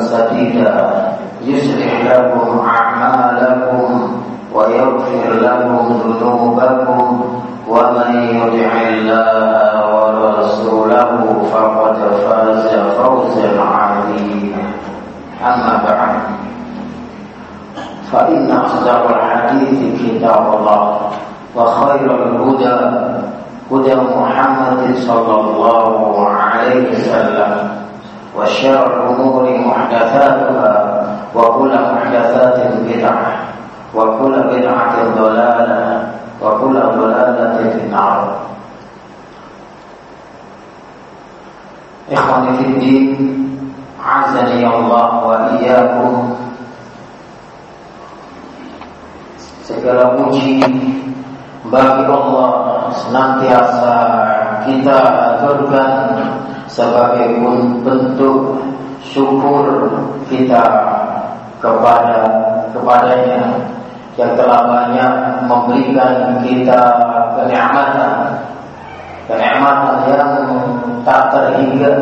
سديدا يصلح لكم أعمالكم ويغفر لكم ذنوبكم ومن يطع الله ورسوله فقد فاز فوزا عظيما. أما بعد فإن أصدق الحديث كتاب الله وخير الهدى هدى محمد صلى الله عليه وسلم. وشر الأمور محدثاتها وكل محدثات بدعة وكل بدعة ضلالة وكل ضلالة في النار. إخواني في الدين عزني الله وإياكم. Segala puji bagi Allah. Senantiasa kita aturkan sebagai bentuk syukur kita kepada kepadanya yang telah banyak memberikan kita kenikmatan. Kenikmatan yang tak terhingga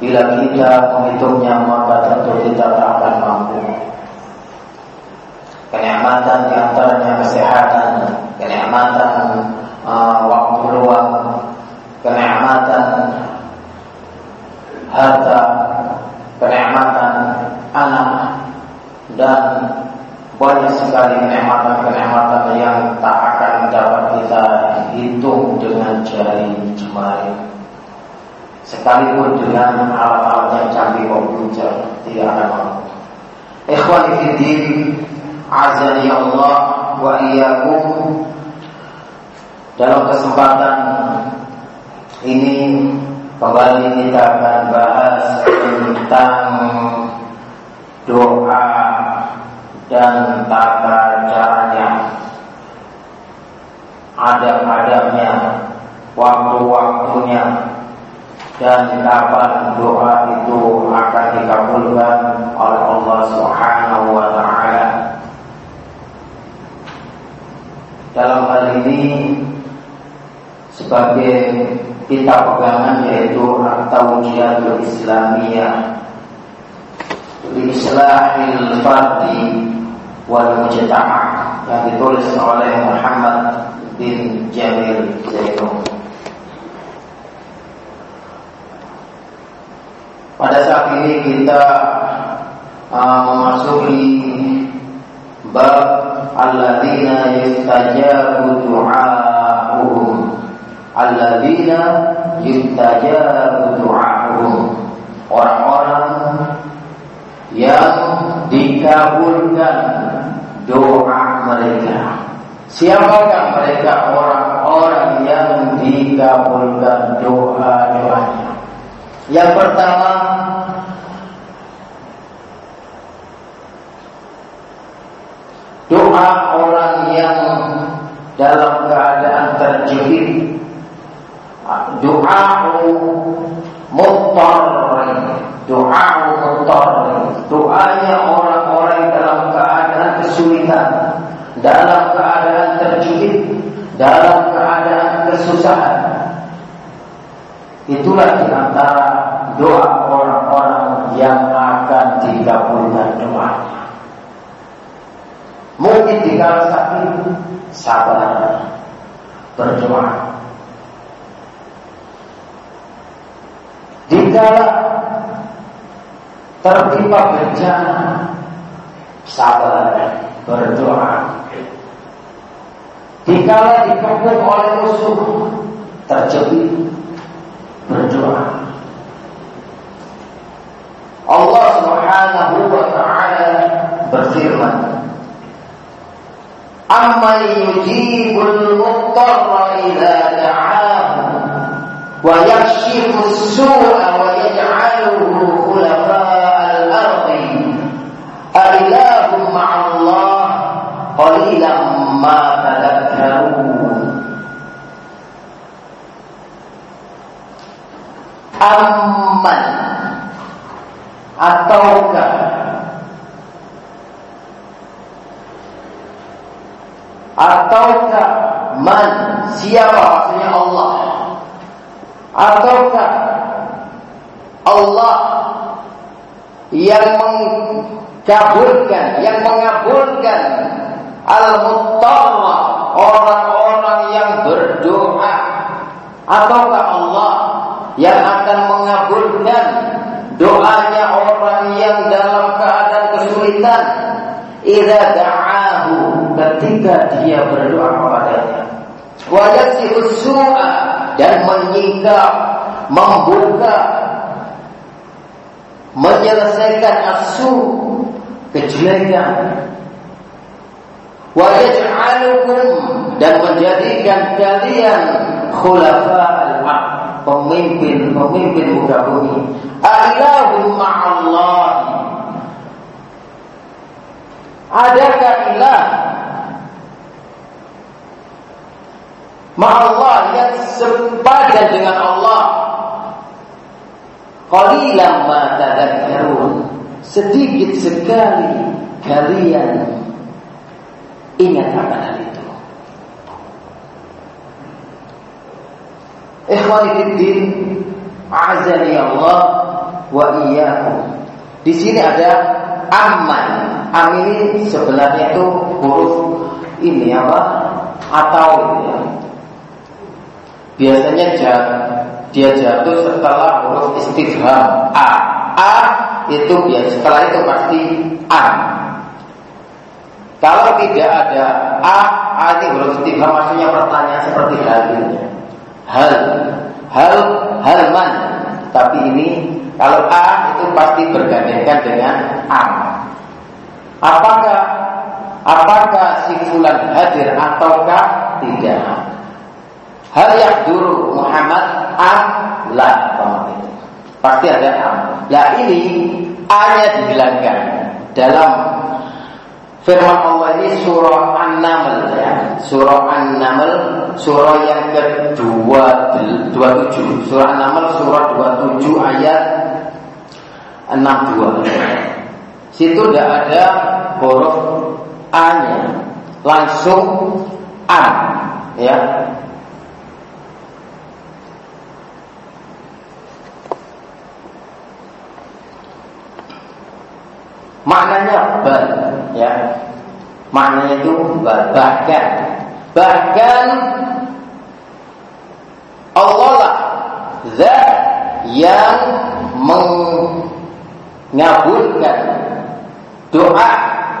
bila kita menghitungnya maka tentu kita tak akan mampu. Kenikmatan di antaranya kesehatan kenikmatan uh, waktu luang kenikmatan harta kenikmatan anak dan banyak sekali kenikmatan-kenikmatan yang tak akan dapat kita hitung dengan jari jemari. Sekalipun dengan alat-alat yang canggih komputer tidak akan mampu. Ikhwani fiddin, azani Allah wa iyyakum. Dalam kesempatan ini kembali kita akan bahas tentang doa dan tata caranya adab-adabnya waktu-waktunya dan kapan doa itu akan dikabulkan oleh Allah Subhanahu wa taala. Dalam hal ini sebagai kita pegangan yaitu At-Tawjihatul Islamiyah li Islahil Fardi wal Mujtama' yang ditulis oleh Muhammad bin Jamil Zainul. Pada saat ini kita uh, memasuki bab alladzina yustajabu du'a'uhum. Alladzina yustajabu du'a'uhum. Orang-orang yang dikabulkan doa mereka. Siapakah mereka? Orang-orang yang dikabulkan doa-doanya. Yang pertama doa orang yang dalam keadaan terjepit doa mutar doa mutar doanya orang-orang dalam keadaan kesulitan dalam keadaan terjepit dalam keadaan kesusahan. Itulah di antara doa orang-orang yang akan dikabulkan doanya mungkin di kala sakit sabar berdoa Dikala tertimpa bencana sabar berdoa. Dikala dikepung oleh musuh terjepit berdoa. Allah Subhanahu wa taala berfirman Amma yujibul muttarra idza da'ahu ويكشف السوء ويجعله خلفاء الأرض. أإله مع الله قليلا ما تذكرون. Amman ataukah ataukah man siapa? Maksudnya Allah. Ataukah Allah yang mengabulkan, yang mengabulkan al-muttarra orang-orang yang berdoa? Ataukah Allah yang akan mengabulkan doanya orang yang dalam keadaan kesulitan? Idza ketika dia berdoa kepadanya wa yasiru su'a dan menyingkap, membuka, menyelesaikan asu kejelekan. Wa yaj'alukum dan menjadikan kalian khulafa al-haq, pemimpin-pemimpin muka bumi. Allahu ma'allah. Adakah ilah Allah yang sepadan dengan Allah. Qalilan ma tadhakkarun. Sedikit sekali kalian ingat akan hal itu. Ikhwani fiddin, azani Allah wa iyyakum. Di sini ada aman. Am ini sebelahnya itu huruf ini apa? Atau ya. Biasanya dia jatuh setelah huruf istifham a. A itu biasa setelah itu pasti a. Kalau tidak ada a, a ini huruf istifham maksudnya pertanyaan seperti hal ini. Hal, hal, hal man. Tapi ini kalau a itu pasti bergandengan dengan a. Apakah apakah si fulan hadir ataukah tidak? Hal yang dulu Muhammad am la Pasti ada am. Lah ini A-nya dihilangkan dalam firman Allah ini surah An-Naml ya. Surah An-Naml surah yang kedua 27. Surah An-Naml surah 27 ayat 62. Situ tidak ada huruf A-nya. Langsung am ya Maknanya bal, ya. Maknanya itu bal, bahkan bahkan Allah lah zat yang mengabulkan doa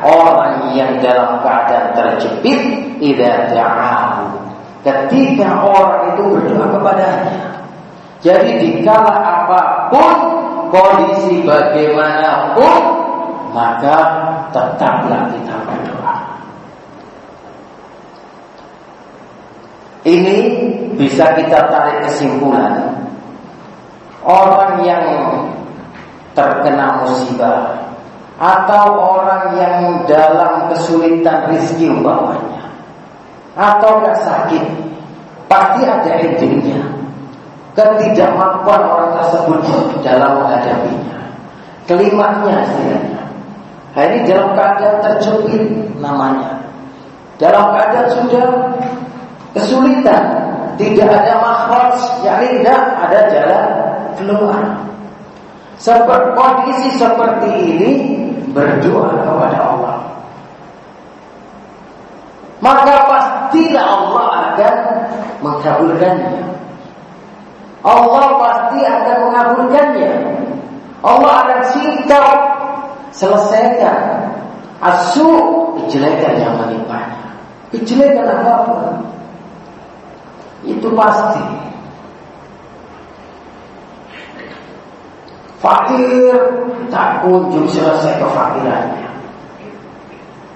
orang yang dalam keadaan terjepit tidak da'ahu ketika orang itu berdoa kepadanya jadi dikala apa pun kondisi bagaimanapun maka tetaplah kita berdoa. Ini bisa kita tarik kesimpulan Orang yang terkena musibah Atau orang yang dalam kesulitan rizki umpamanya atau nggak sakit, pasti ada endingnya. Ketidakmampuan orang tersebut dalam menghadapinya. Kelimatnya istilahnya. Nah, ini dalam keadaan terjepit namanya. Dalam keadaan sudah kesulitan, tidak ada makhraj, yakni tidak ada jalan keluar. Seperti kondisi seperti ini berdoa kepada Allah. Maka pastilah Allah akan mengabulkannya. Allah pasti akan mengabulkannya. Allah akan singkap selesaikan asu kejelekan yang menimpanya. Kejelekan apa pun itu pasti. Fakir tak kunjung selesai kefakirannya.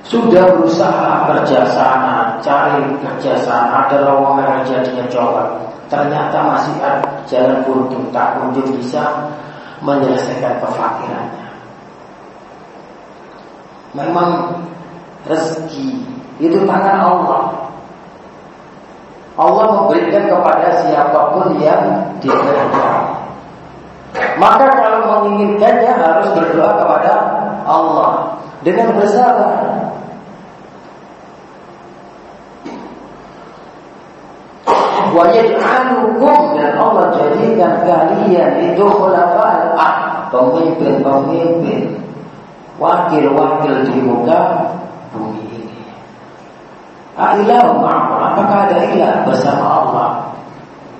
Sudah berusaha kerja sana, cari kerja sana, ada lowongan jadinya coba. Ternyata masih ada jalan buntu, tak kunjung bisa menyelesaikan kefakirannya. Memang rezeki itu tangan Allah. Allah memberikan kepada siapa pun yang dikehendaki. Maka kalau menginginkannya harus berdoa kepada Allah dengan bersabar. Wa yaj'alukum dan Allah jadikan kalian itu khulafa'al ah pemimpin-pemimpin wakil-wakil di muka bumi ini. Ailah apakah ada ilah bersama Allah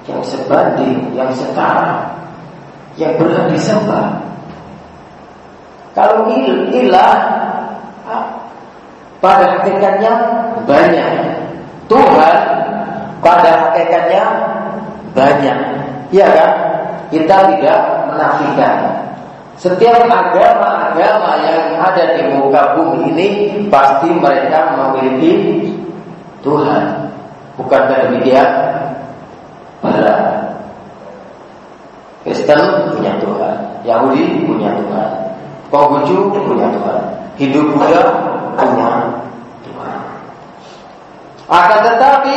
yang sebanding, yang setara, yang berhak disembah. Kalau il, ilah pada hakikatnya banyak. Tuhan pada hakikatnya banyak. Iya kan? Kita tidak menafikan. Setiap agama-agama yang ada di muka bumi ini pasti mereka memiliki Tuhan. Bukankah demikian? Para Kristen punya Tuhan, Yahudi punya Tuhan, Konghucu punya Tuhan, Hindu Buddha punya Tuhan. Akan tetapi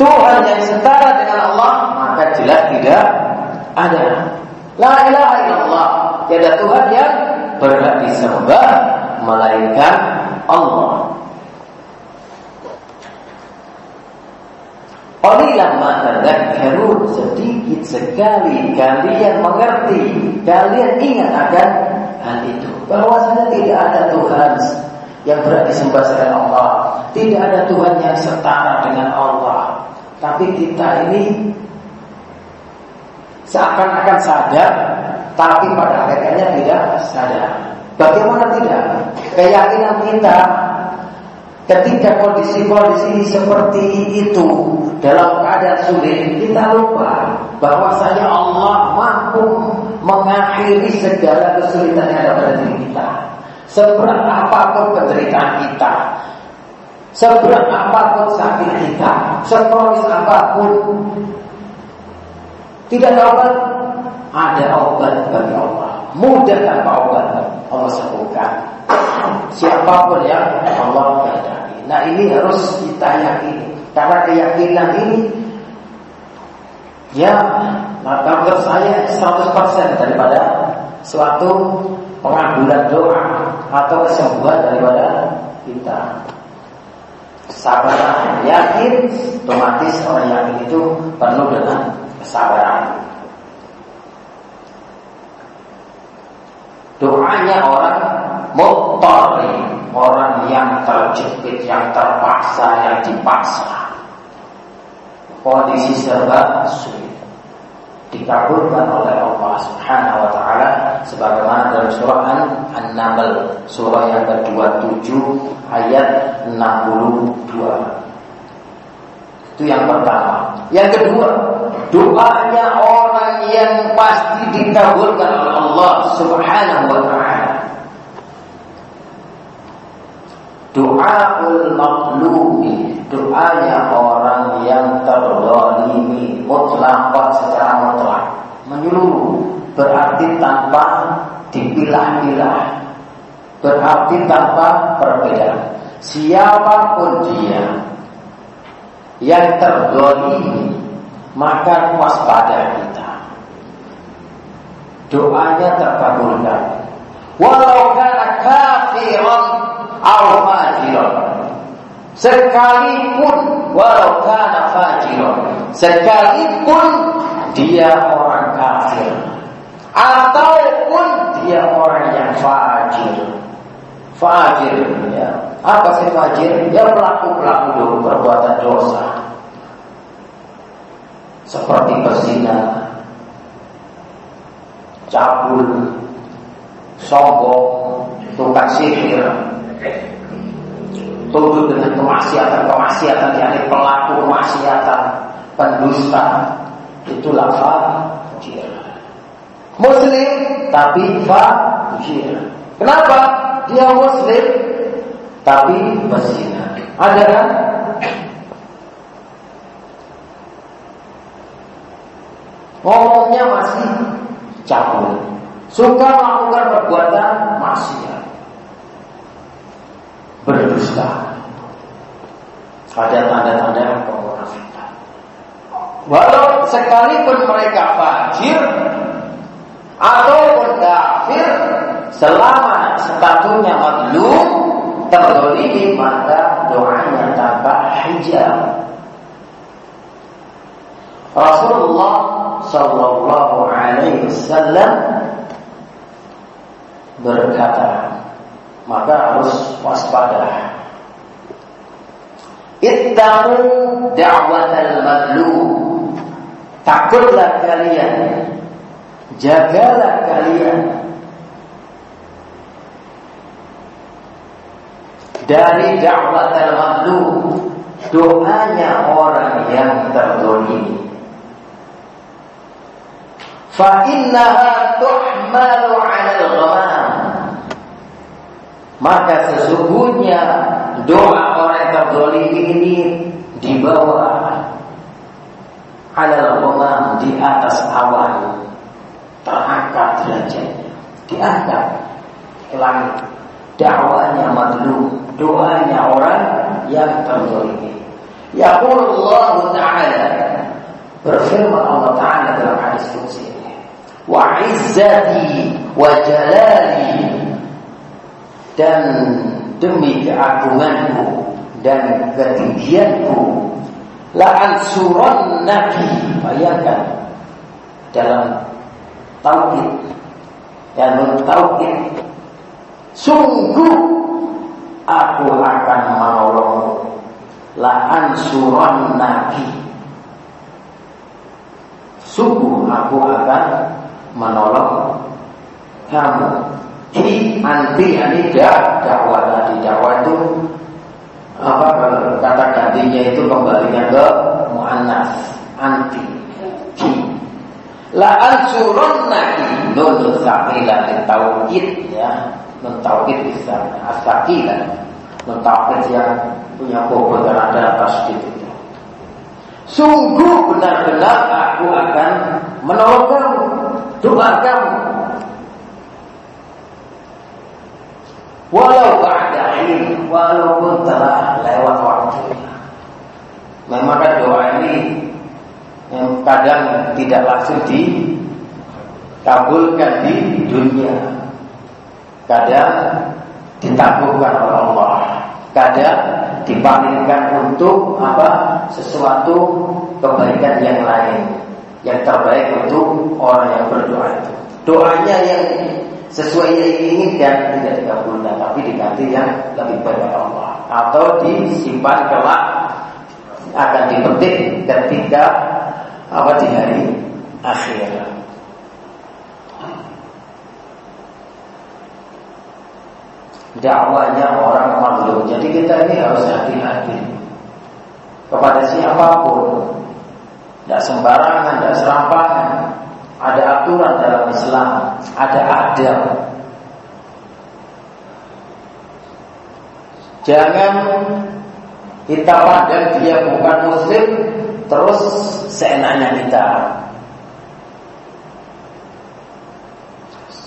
Tuhan yang setara dengan Allah maka jelas tidak ada. La ilaha illallah. Tiada Tuhan yang berhak disembah melainkan Allah. Qalilan ma tadhakkarun sedikit sekali kalian mengerti, kalian ingat akan hal itu. Bahwasanya tidak ada Tuhan yang berhak disembah selain Allah. Tidak ada Tuhan yang setara dengan Allah. Tapi kita ini seakan-akan sadar, tapi pada hakikatnya tidak sadar. Bagaimana tidak? Keyakinan kita Ketika kondisi-kondisi seperti itu dalam keadaan sulit, kita lupa bahwa saya Allah mampu mengakhiri segala kesulitan yang ada pada diri kita. Seberat apa pun penderitaan kita, seberat apa pun sakit kita, sekronis apa pun, tidak ada obat, ada obat bagi Allah. Mudah tanpa obat, Allah sembuhkan. Siapa pun yang Allah kehendaki. Nah ini harus kita yakini. Karena keyakinan ini Ya, maka menurut saya 100% daripada suatu pengabulan doa atau kesembuhan daripada kita. Sabar, yakin, otomatis orang yakin itu penuh dengan kesabaran. Doanya orang mutori, orang yang terjepit, yang terpaksa, yang dipaksa. Kondisi serba sulit dikabulkan oleh Allah Subhanahu wa taala sebagaimana dalam surah An-Naml surah yang ke-27 ayat 62. Itu yang pertama. Yang kedua, doanya orang yang pasti dikabulkan oleh Allah Subhanahu wa taala. Doaul maqlubi. Doanya orang yang terdolimi Mutlak secara mutlak. Menyeluruh. Berarti tanpa dipilah-pilah. Berarti tanpa perbedaan. Siapa pun dia yang terdolimi maka waspada kita. Doanya terkabulkan. Walau kana kafiran aw fajiran. Sekalipun walau kana fajiran, sekalipun dia orang kafir ataupun dia orang yang fajir. Fajir ya. Apa sih fajir? Dia pelaku-pelaku perbuatan dosa. Seperti berzina, cabul, sombong, tukang sihir, tuduh dengan kemaksiatan-kemaksiatan yakni pelaku kemaksiatan, pendusta, itulah fajir. Muslim tapi fajir. Kenapa? Dia muslim tapi berzina. Ada kan? Ngomongnya masih cabul. Suka melakukan perbuatan maksiat. Berdusta. Ada tanda-tanda kemunafikan. Walau sekalipun mereka fajir ataupun kafir, selama statusnya madlum terdolimi maka doanya tanpa hijab. Rasulullah Sallallahu Alaihi Wasallam berkata, maka harus waspada. Ittaqu da'watal madlum. Takutlah kalian, jagalah kalian dari da'watal madlum, doanya orang yang terdolimi. Fa'innaha tuhmalu 'alal ghamam. Maka sesungguhnya doa orang yang terzalimi ini dibawa alal ghamam di atas awan. Terangkat derajatnya. Diangkat ke langit. Dakwanya madlum doanya orang yang terzalimi yaqulullahu ta'ala. Berfirman Allah Ta'ala dalam hadis qudsi wa izzati wa jalali dan demi keagunganku dan ketinggianku la ansuran nabi bayangkan dalam tauhid dan tauhid sungguh aku akan menolongmu la ansuran nabi sungguh aku akan menolong. Kamu. Ini anti ini dak dakwah tadi dakwah itu apa kata gantinya itu kembalinya ke muannas anti la ansurunna nun sakila tauhid ya. Nun tauhid bisa asakila nun tauhid yang punya bobot terhadap atas itu. Sungguh benar-benar aku akan menolong kamu, kamu. Walau ada ini, walaupun telah lewat waktunya. Memang kan doa ini yang kadang tidak langsung dikabulkan di dunia. Kadang ditakutkan oleh Allah. Kadang dipalingkan untuk apa sesuatu kebaikan yang lain yang terbaik untuk orang yang berdoa itu doanya yang sesuai yang diinginkan tidak dikabulkan tapi diganti yang lebih baik Allah atau disimpan kelak akan dipetik ketika apa di hari akhir dakwanya orang makhluk. Jadi kita ini harus hati-hati kepada siapa pun. Tidak sembarangan, tidak serampangan. Ada aturan dalam Islam, ada adab. Jangan kita pandang dia bukan muslim terus seenaknya kita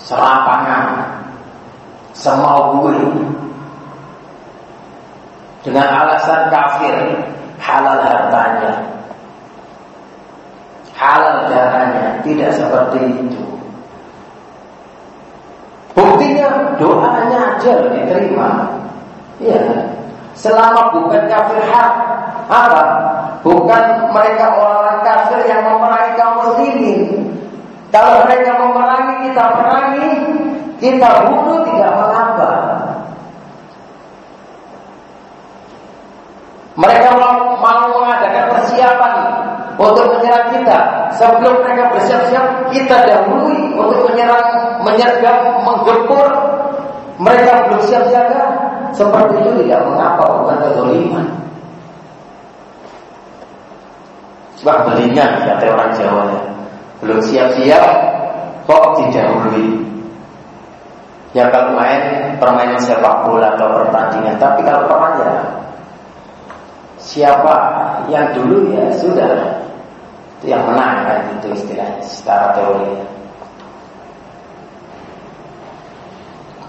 serampangan semau gue dengan alasan kafir halal hartanya, halal darahnya, tidak seperti itu. Buktinya doanya aja diterima. Ya, selama bukan kafir hak, apa? Bukan mereka orang-orang kafir yang memerangi kaum muslimin. Kalau mereka memerangi kita perangi, kita bunuh tidak mengapa. Mereka mau mengadakan persiapan untuk menyerang kita. Sebelum mereka bersiap-siap, kita dahului untuk menyerang, menyergap, menggempur. Mereka belum siap siaga. Seperti itu tidak mengapa, bukan kezaliman. Sebab belinya kata orang Jawa ya. Belum siap-siap kok didahului. Ya kalau main permainan sepak bola atau pertandingan, tapi kalau perang siapa yang dulu ya sudah itu yang menang kan itu istilahnya secara teori.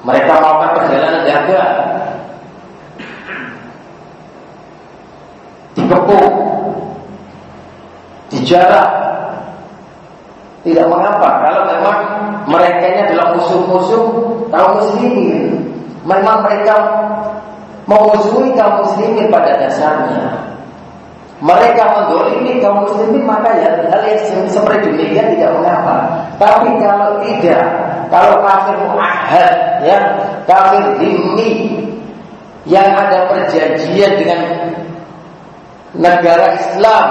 Mereka melakukan perjalanan dagang dikepung, dijarah, tidak mengapa kalau memang mereka ini adalah musuh-musuh kaum muslimin. Memang mereka memusuhi kaum muslimin pada dasarnya. Mereka mendolimi kaum muslimin maka ya hal yang seperti demikian tidak mengapa. Tapi kalau tidak, kalau kafir muahad ya, kafir dimi yang ada perjanjian dengan negara Islam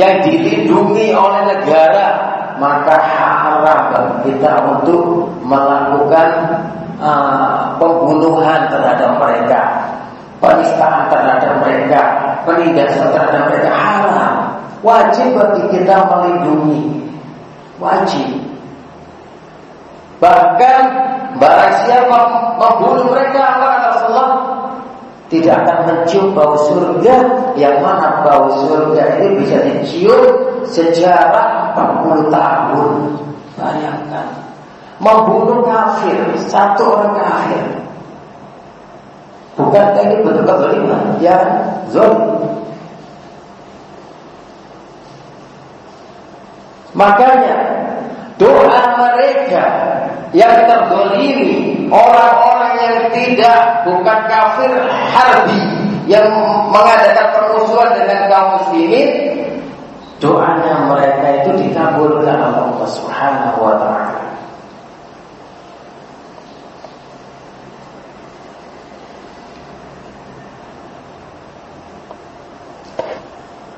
yang dilindungi oleh negara maka haram kita untuk melakukan uh, pembunuhan terhadap mereka, penistaan terhadap mereka, penindasan terhadap mereka haram. Wajib bagi kita melindungi, wajib. Bahkan barang siapa membunuh mereka, Allah Rasulullah tidak akan mencium bau surga yang mana bau surga ini bisa dicium sejarah 40 tahun bayangkan membunuh kafir satu orang kafir bukan ini bentuk kezaliman ya zolim makanya doa mereka yang terzolimi orang-orang yang tidak bukan kafir harbi yang mengadakan permusuhan dengan kaum muslimin doanya mereka itu dikabulkan Allah Subhanahu wa taala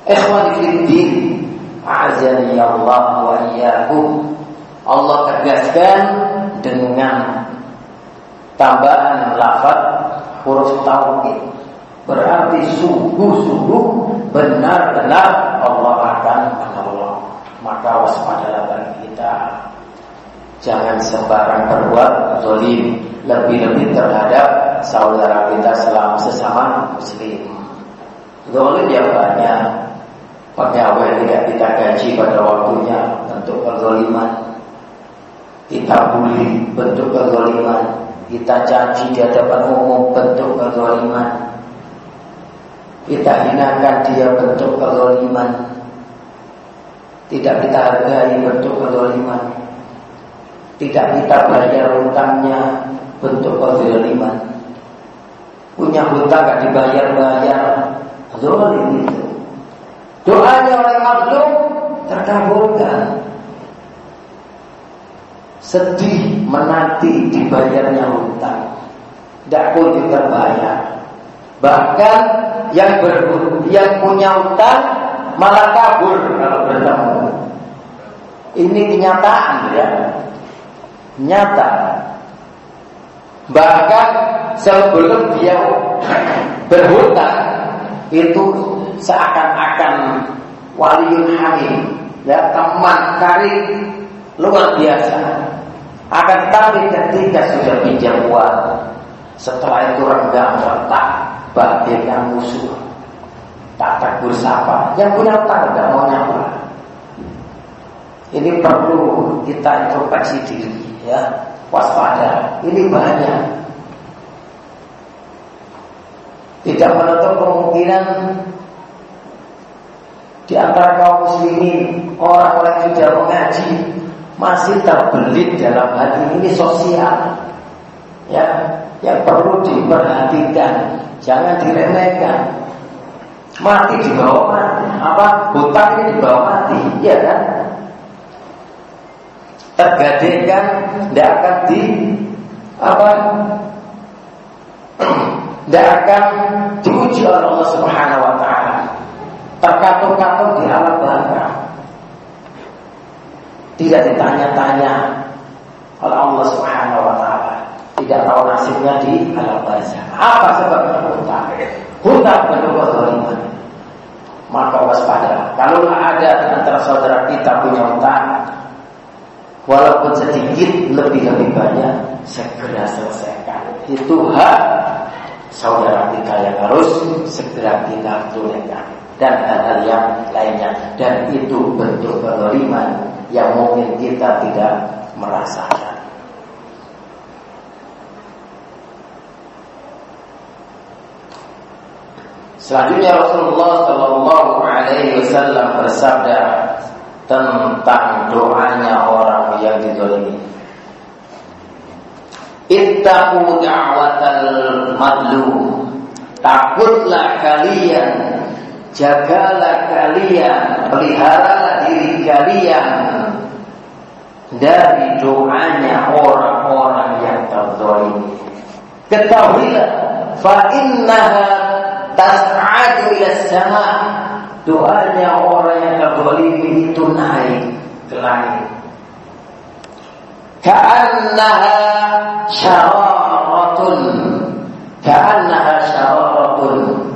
Ikhwan fiddin Azani Allah wa iyyakum Allah tegaskan dengan tambahan lafaz huruf tauhid. Berarti sungguh-sungguh benar-benar Allah akan menolong. Maka waspadalah bagi kita. Jangan sembarang berbuat zalim, lebih-lebih terhadap saudara kita selama sesama muslim. Zalim yang banyak, pegawai tidak kita gaji pada waktunya untuk kezaliman kita bully bentuk kezaliman, kita caci di hadapan umum bentuk kezaliman. Kita hinakan dia bentuk kezaliman. Tidak kita hargai bentuk kezaliman. Tidak kita bayar hutangnya bentuk kezaliman. Punya hutang gak dibayar-bayar, zalim. Doanya orang makhluk terkabulkan sedih menanti dibayarnya hutang. Tidak pun terbayar. Bahkan yang ber, yang punya hutang malah kabur kalau bertemu. Ini kenyataan ya. Nyata. Bahkan sebelum dia berhutang itu seakan-akan waliul hamim ya teman karib luar biasa akan tetapi ketika sudah pinjam uang, setelah itu renggang retak, bagaikan musuh. Tak tegur sapa, yang punya utang tidak mau nyapa. Ini perlu kita introspeksi diri, ya, waspada. Ini banyak. Tidak menutup kemungkinan di antara kaum muslimin orang-orang yang tidak mengaji masih terbelit dalam hati ini sosial. Ya yang perlu diperhatikan jangan diremehkan. Mati di bawah mati. Apa? Hutang ini di bawah mati. Ya kan? Tergadaikan tidak akan di apa? Tidak akan diuji oleh Allah Subhanahu Wa Taala terkatung-katung di alam bangka. Tidak ditanya-tanya oleh Allah Subhanahu wa taala. Tidak tahu nasibnya di alam barzah. Apa sebabnya hutang? Hutang bentuk kezaliman. Maka waspada. Kalau ada antara saudara kita punya hutang, walaupun sedikit lebih-lebih banyak, segera selesaikan. Itu hak saudara kita yang harus segera kita tunaikan dan hal-hal yang lainnya dan itu bentuk kezaliman yang mungkin kita tidak merasakan. Selanjutnya Rasulullah Shallallahu Alaihi Wasallam bersabda tentang doanya orang yang didolimi. Ittaqu da'watal madlum. Takutlah kalian Jagalah kalian, peliharalah diri kalian dari doanya orang-orang yang terzalimi. Ketahuilah, fa innaha tas'adu ila sama. Doanya orang yang terzalimi itu naik ke langit. Ka'annaha syararatun. Ka'annaha syararatun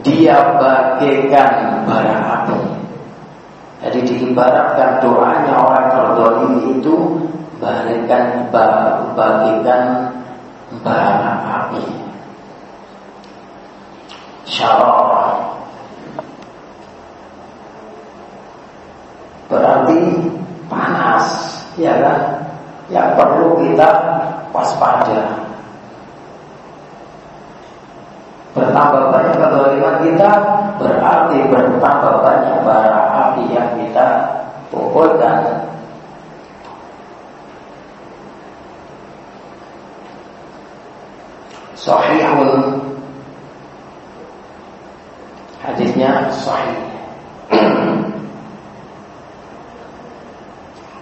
dia bagaikan bara api. Jadi diibaratkan doanya orang terdolimi itu bagaikan bagikan bara api. Syarah berarti panas, ya kan? Yang perlu kita waspada. Bertambah banyak kezaliman kita berarti bertambah banyak bara api yang kita pukulkan. Sahihun Hadisnya sahih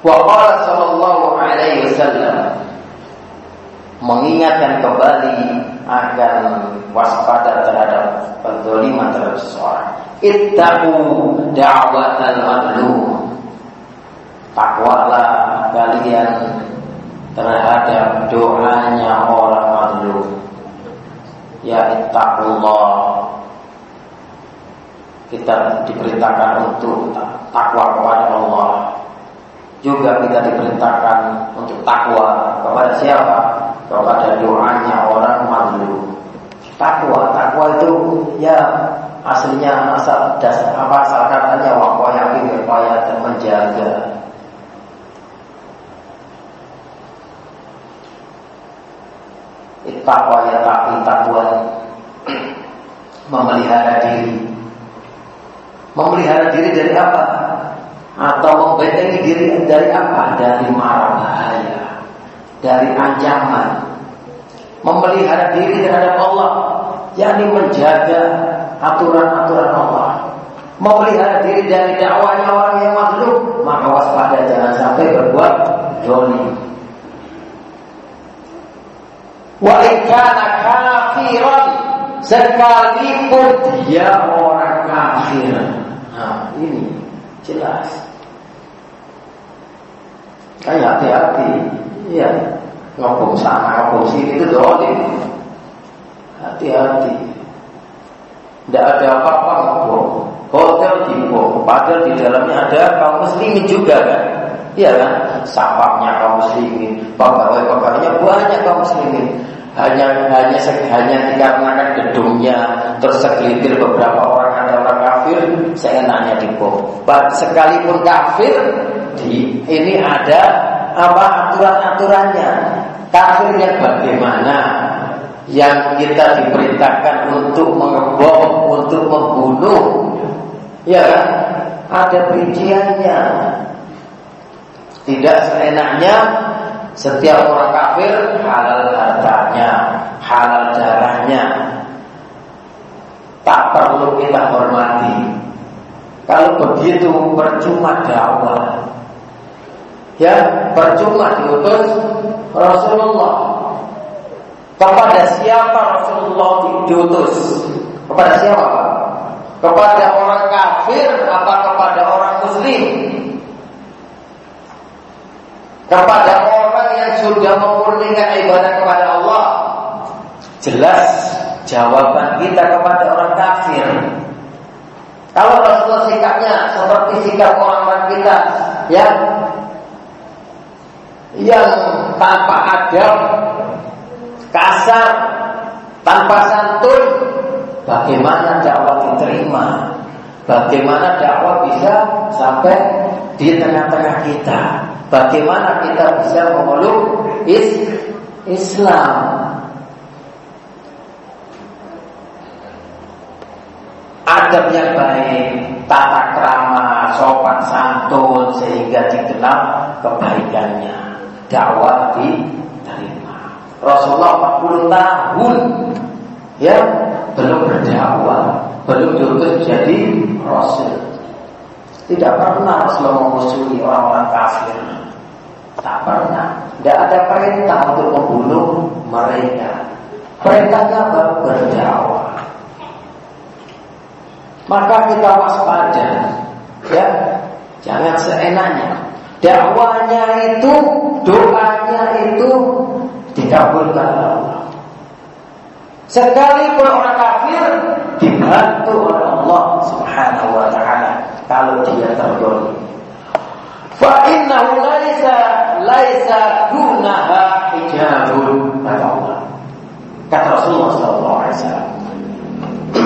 Wa qala sallallahu alaihi wasallam mengingatkan kembali agar waspada terhadap penzoliman terhadap seseorang. Ittaqu da'watal madlum. Takwalah kalian terhadap doanya orang madlum. Ya ittaqullah. Kita diperintahkan untuk takwa kepada Allah. Juga kita diperintahkan untuk takwa kepada siapa? Kepada doanya orang madlum. Takwa, takwa itu ya aslinya asal dasar apa asal katanya wakoyakin berpaya dan menjaga. Takwa ya tapi takwa memelihara diri. Memelihara diri dari apa? Atau membentengi diri dari apa? Dari marah bahaya, dari ancaman, memelihara diri terhadap Allah, yakni menjaga aturan-aturan Allah. Memelihara diri dari dakwanya orang yang makhluk, maka waspada jangan sampai berbuat dolim. Kafiran sekalipun dia orang kafir. Nah, ini jelas. Kayak hati-hati. Iya. Ngobong sana ngobong sini itu dolim hati-hati. Tidak ada apa-apa ngobong hotel dibom padahal di dalamnya ada kaum muslimin juga kan? Iya kan? Sapaknya kaum muslimin pegawai-pegawainya banyak kaum muslimin. Hanya hanya hanya dikarenakan gedungnya terus segelintir beberapa orang ada orang kafir saya nanya di bom sekalipun kafir ini ada apa aturan-aturannya yang bagaimana? yang kita diperintahkan untuk mengebom, untuk membunuh, ya kan? Ada perinciannya. Tidak seenaknya setiap orang kafir halal hartanya, halal darahnya. Tak perlu kita hormati. Kalau begitu percuma dakwah. Ya, percuma diutus Rasulullah kepada siapa Rasulullah diutus? Kepada siapa? Kepada orang kafir apa kepada orang muslim? Kepada orang yang sudah memurnikan ibadah kepada Allah Jelas jawaban kita kepada orang kafir Kalau Rasulullah sikapnya seperti sikap orang-orang kita Ya Yang tanpa adab kasar, tanpa santun, bagaimana dakwah diterima? Bagaimana dakwah bisa sampai di tengah-tengah kita? Bagaimana kita bisa memeluk is Islam? Adab yang baik, tata krama, sopan santun sehingga dikenal kebaikannya. Dakwah diterima. Rasulullah 40 tahun ya belum berdakwah, belum diutus jadi rasul. Tidak pernah Rasulullah memusuhi orang-orang kafir. Tak pernah. Tidak ada perintah untuk membunuh mereka. Perintahnya berdakwah. Maka kita waspada, ya, jangan seenaknya. Dakwanya itu, doanya itu dikabulkan Allah. Sekalipun orang kafir dibantu oleh Allah Subhanahu wa taala kalau dia terdolim. Fa innahu laisa laisa dunaha hijabun kata Allah. Kata Rasulullah sallallahu alaihi wasallam.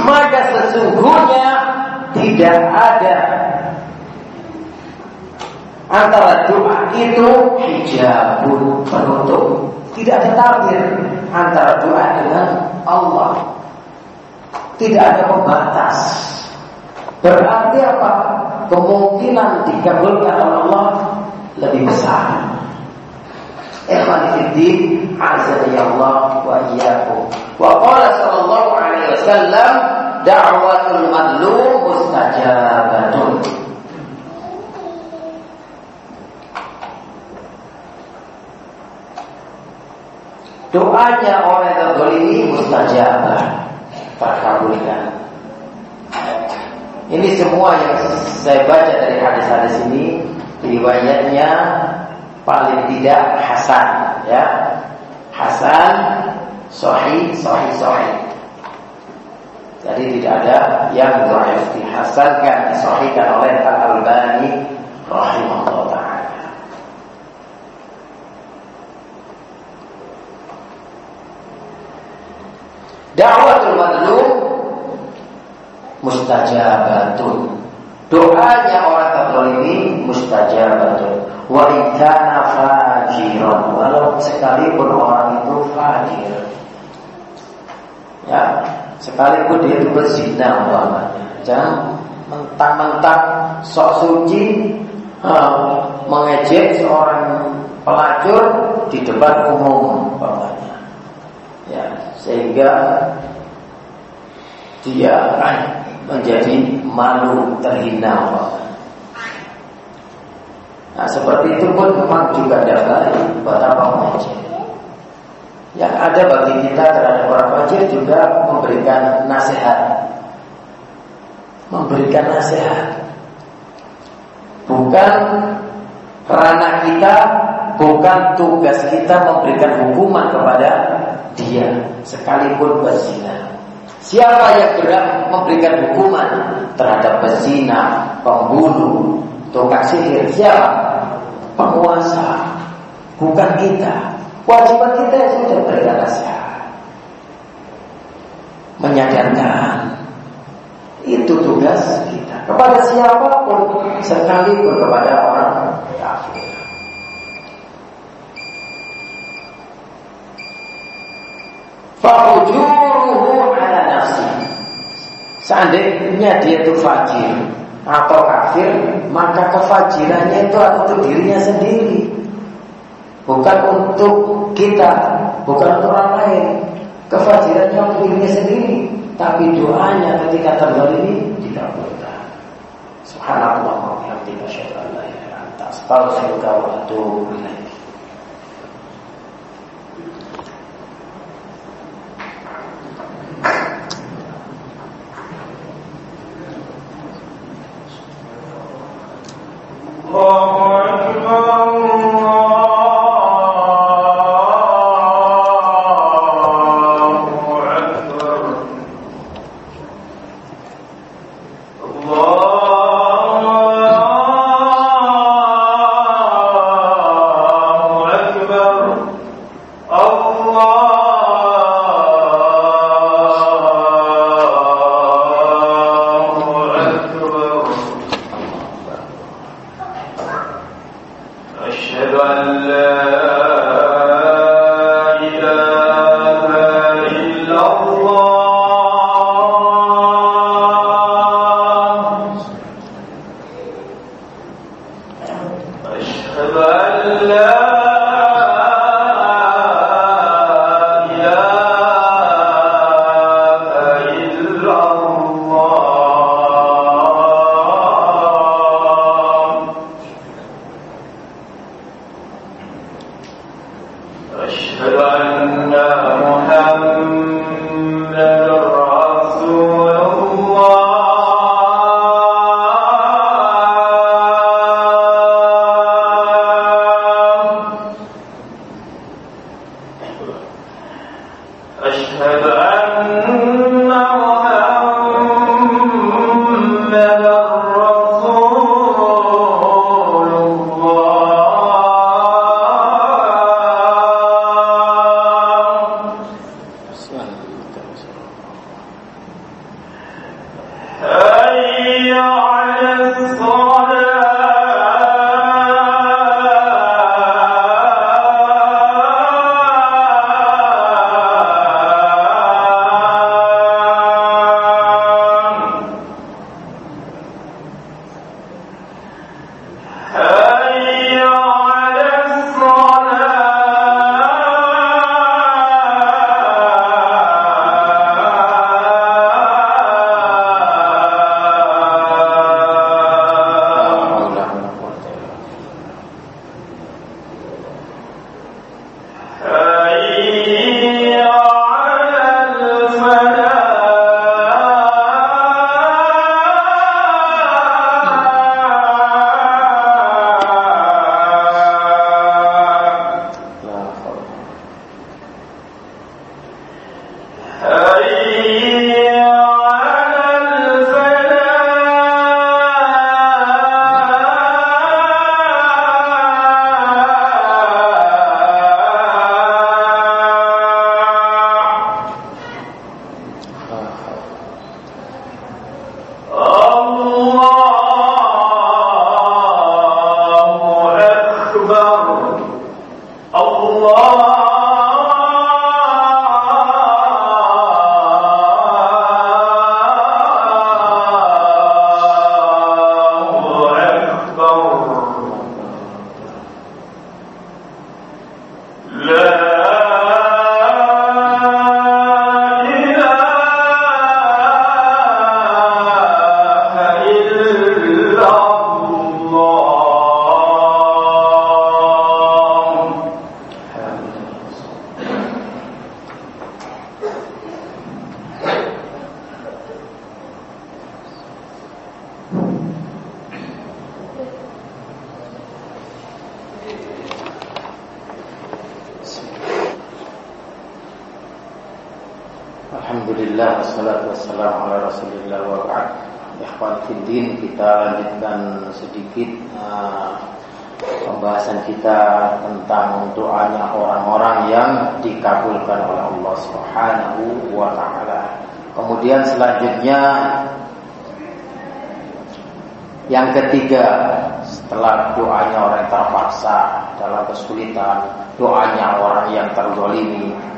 Maka sesungguhnya tidak ada antara doa itu hijabun penutup tidak ada tabir antara doa dengan Allah. Tidak ada pembatas. Berarti apa? Kemungkinan dikabulkan oleh Allah lebih besar. Ikhwan fiddin, azza Allah wa iyyakum. Wa qala sallallahu alaihi wasallam, da'watul madlum mustajabatun. Doanya orang yang terzolimi mustajabah. Terkabulkan Ini semua yang saya baca dari hadis-hadis ini Riwayatnya paling tidak Hasan ya. Hasan Sahih, sahih, sahih. Jadi tidak ada yang dhaif dihasankan, disahihkan oleh Al-Albani rahimahullah ta'ala Da'watul madlum mustajabatun. Doanya orang ini mustajabatun. Wa ikana fajiran. Walau sekalipun orang itu fajir. Ya, sekalipun dia itu berzina umpamanya. Jangan mentang-mentang sok suci mengejek seorang pelacur di depan umum sehingga dia menjadi malu terhina Nah seperti itu pun memang juga baik buat apa wajib. Yang ada bagi kita terhadap orang wajib juga memberikan nasihat, memberikan nasihat. Bukan ranah kita, bukan tugas kita memberikan hukuman kepada dia sekalipun berzina. Siapa yang berhak memberikan hukuman terhadap pezina, pembunuh, tukang sihir? Siapa? Penguasa. Bukan kita. Kewajiban kita sudah berikan nasihat. Menyadarkan. Itu tugas kita. Kepada siapa pun, sekalipun kepada orang Fahujuruhu ala nafsi. Seandainya dia itu fajir atau kafir, maka kefajirannya itu untuk dirinya sendiri. Bukan untuk kita, bukan untuk orang lain. Kefajirannya untuk dirinya sendiri. Tapi doanya ketika terzalimi dikabulkan. Subhanallah wa bihamdika asyhadu. Yang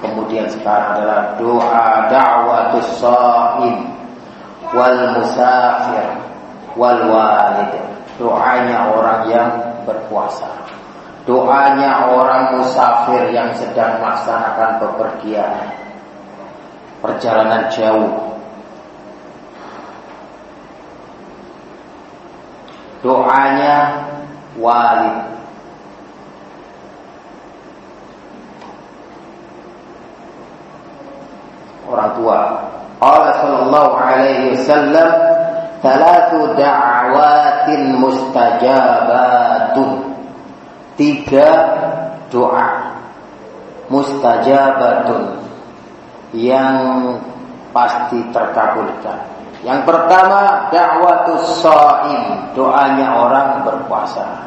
kemudian sekarang adalah doa da'watus shaim wal musafir wal walid. Doanya orang yang berpuasa. Doanya orang musafir yang sedang melaksanakan bepergian perjalanan jauh doanya walid. Orang tua. Allah sallallahu alaihi wasallam Talatu da'watin mustajabatun Tiga doa Mustajabatun Yang pasti terkabulkan yang pertama dakwatus shaim, doanya orang berpuasa.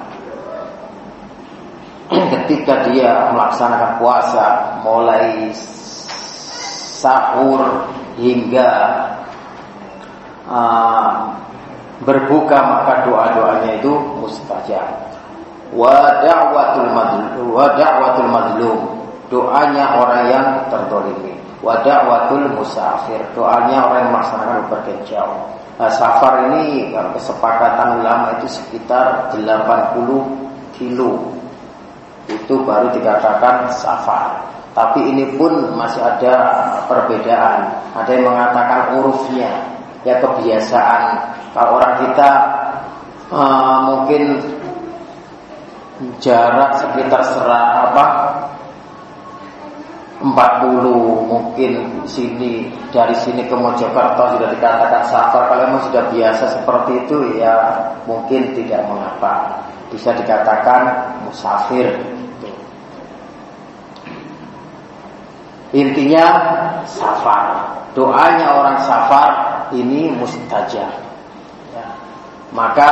Ketika dia melaksanakan puasa mulai sahur hingga uh, berbuka maka doa-doanya itu mustajab. Wa da'watul madlum, doanya orang yang terdolimi. Wada'watul musafir. Doanya orang yang melaksanakan bepergian jauh nah, Safar ini kesepakatan ulama itu sekitar 80 kilo. Itu baru dikatakan safar Tapi ini pun masih ada perbedaan. Ada yang mengatakan hurufnya Ya kebiasaan. Kalau orang kita uh, mungkin jarak sekitar serah apa 40 mungkin sini dari sini ke Mojokerto sudah dikatakan safar. Kalau memang sudah biasa seperti itu ya mungkin tidak mengapa. Bisa dikatakan musafir intinya safar doanya orang safar ini mustajab maka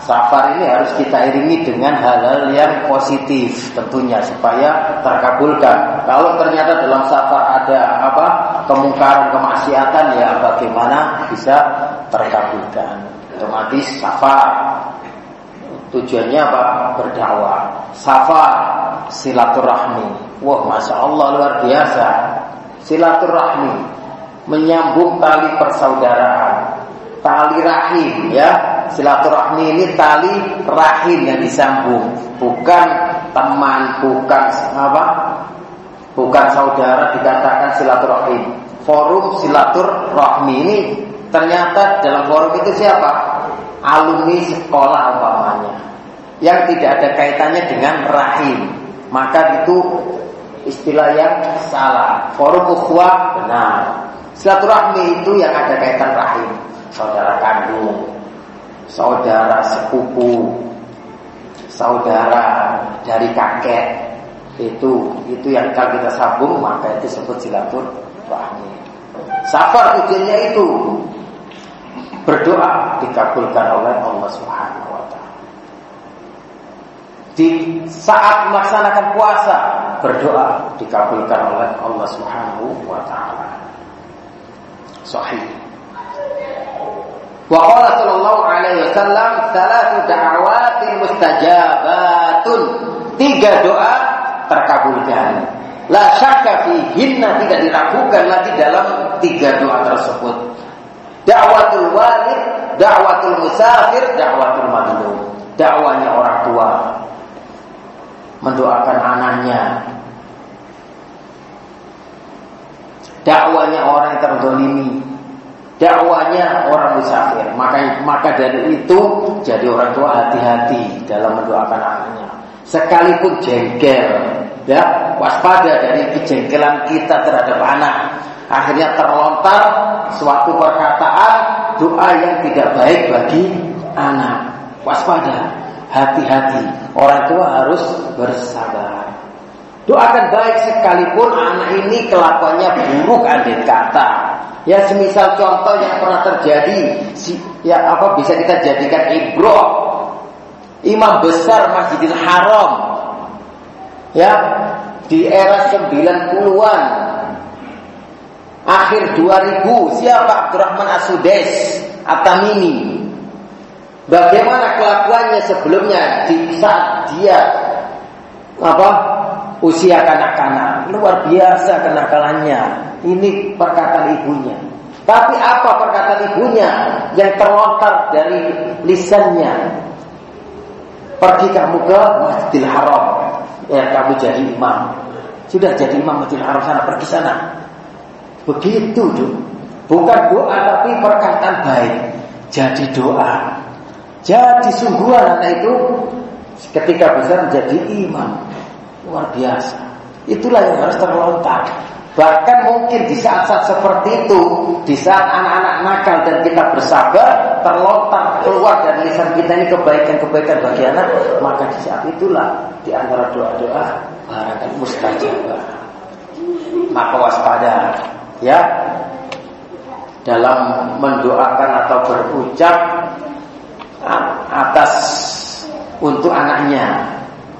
safar ini harus kita iringi dengan hal-hal yang positif tentunya supaya terkabulkan. Kalau ternyata dalam safar ada apa kemungkaran kemaksiatan ya bagaimana bisa terkabulkan? Otomatis safar tujuannya apa? Berdakwah. Safar silaturahmi. Wah, masya Allah luar biasa. Silaturahmi menyambung tali persaudaraan, tali rahim ya silaturahmi ini tali rahim yang disambung, bukan teman, bukan apa? Bukan saudara dikatakan silaturahim. Forum silaturahmi ini ternyata dalam forum itu siapa? Alumni sekolah umpamanya. Yang tidak ada kaitannya dengan rahim. Maka itu istilah yang salah. Forum ukhuwah benar. Silaturahmi itu yang ada kaitan rahim, saudara kandung, saudara sepupu, saudara dari kakek itu itu yang kalau kita sambung maka itu disebut silaturahmi. Safar tujuannya itu berdoa dikabulkan oleh Allah Subhanahu wa taala. Di saat melaksanakan puasa berdoa dikabulkan oleh Allah Subhanahu wa taala. Sahih. Wa qala sallallahu alaihi wasallam salatu da'awatin mustajabatun. Tiga doa terkabulkan. La syakka fihinna tidak diragukan lagi dalam tiga doa tersebut. Da'watul walid, da'watul musafir, da'watul madlum. Dakwanya orang tua mendoakan anaknya. Dakwanya orang yang terzolimi dakwanya orang musafir. Maka maka dari itu jadi orang tua hati-hati dalam mendoakan anaknya. Sekalipun jengkel, ya waspada dari kejengkelan kita terhadap anak. Akhirnya terlontar suatu perkataan doa yang tidak baik bagi anak. Waspada, hati-hati. Orang tua harus bersabar. Doakan baik sekalipun anak ini kelakuannya buruk andai kata Ya semisal contoh yang pernah terjadi Ya apa bisa kita jadikan ibroh Imam besar Masjidil Haram Ya Di era 90-an Akhir 2000 Siapa Abdurrahman Asudes apa usia kanak-kanak? Luar biasa kenakalannya. Ini perkataan ibunya. Tapi apa perkataan ibunya yang terlontar dari lisannya? Pergi kamu ke Masjidil Haram. Ya kamu jadi imam. Sudah jadi imam Masjidil Haram sana pergi sana begitu tuh bukan doa tapi perkataan baik. Jadi doa. Jadi sungguhan anak itu ketika besar menjadi imam luar biasa. Itulah yang harus terlontar. Bahkan mungkin di saat-saat seperti itu di saat anak-anak nakal dan kita bersabar terlontar keluar dari lisan kita ini kebaikan-kebaikan bagi anak maka di saat itulah di antara doa-doa barangkali mustajab. Maka waspada ya dalam mendoakan atau berucap atas untuk anaknya.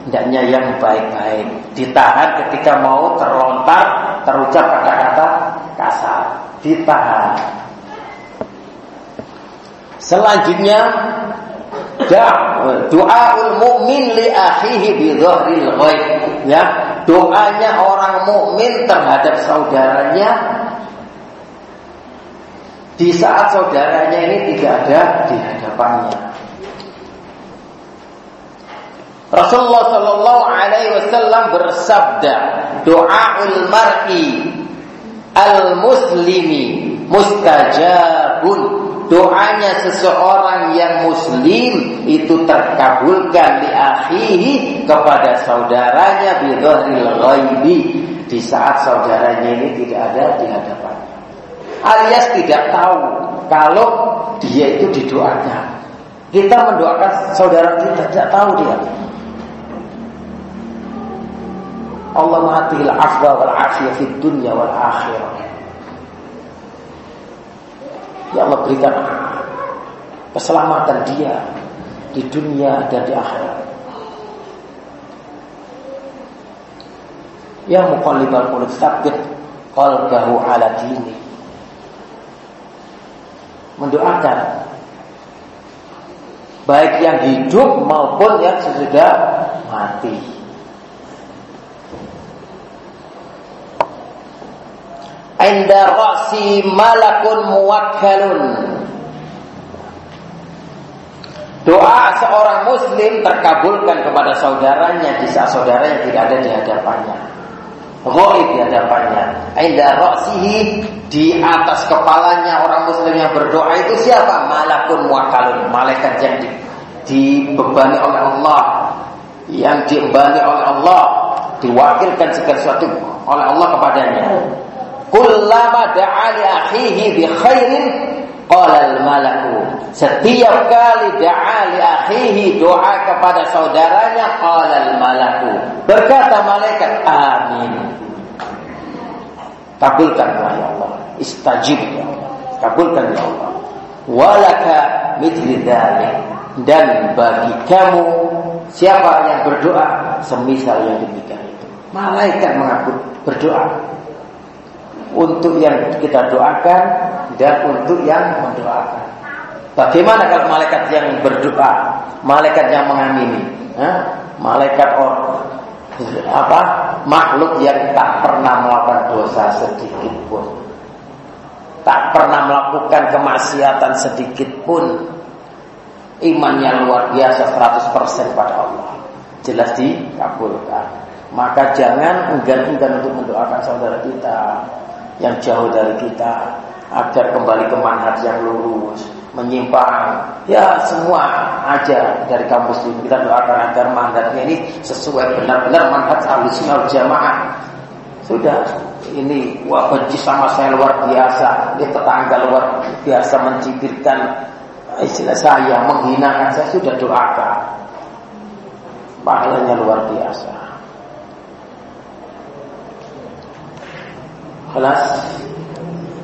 Hendaknya yang baik-baik. Ditahan ketika mau terlontar terucap kata-kata kasar. Ditahan. Selanjutnya doaul mukmin li akhihi bi ghaib. Ya doanya orang mukmin terhadap saudaranya di saat saudaranya ini tidak ada di hadapannya. Rasulullah Shallallahu Alaihi Wasallam bersabda, doaul mar'i al muslimi mustajabun. Doanya seseorang yang muslim itu terkabulkan di akhihi kepada saudaranya bi ghaibi di saat saudaranya ini tidak ada di hadapannya alias tidak tahu kalau dia itu didoakan. Kita mendoakan saudara kita tidak tahu dia. Allah mahatil afwa wal afiyah fid dunya wal akhirah. Ya Allah berikan keselamatan dia di dunia dan di akhirat. Ya muqallibal qulub tsabbit qalbahu ala dini mendoakan baik yang hidup maupun yang sudah mati. Inda rasi malakun muwakkalun Doa seorang muslim terkabulkan kepada saudaranya di saat saudaranya tidak ada di hadapannya. Ghaib di hadapannya. Inda ra'sihi di atas kepalanya orang muslim yang berdoa itu siapa? Malakun muakalun, malaikat yang di, dibebani oleh Allah, yang diembani oleh Allah, diwakilkan segala sesuatu oleh Allah kepadanya. Kullama da'a li akhihi bi khairin qala al. Setiap kali da'a li akhihi doa kepada saudaranya qala al malaku. Berkata malaikat, amin. Kabulkan ya Allah. Istajib ya Allah. Kabulkan ya Allah. Walaka mitli Dan bagi kamu siapa yang berdoa semisal yang demikian itu. Malaikat mengaku berdoa untuk yang kita doakan dan untuk yang mendoakan. Bagaimana kalau malaikat yang berdoa, malaikat yang mengamini, malaikat orang apa? Makhluk yang tak pernah melakukan dosa sedikit pun. Tak pernah melakukan kemaksiatan sedikit pun. Imannya luar biasa 100% pada Allah. Jelas dikabulkan. Maka jangan enggan-enggan untuk mendoakan saudara kita yang jauh dari kita agar kembali ke manhaj yang lurus menyimpang. Ya semua aja dari kaum muslim kita doakan agar mandatnya ini sesuai benar-benar manhaj ahlussunnah jamaah. Sudah ini wah benci sama saya luar biasa. Ini tetangga luar biasa mencibirkan istilah saya menghinakan saya. Sudah doakan. Pahalanya luar biasa. Kelas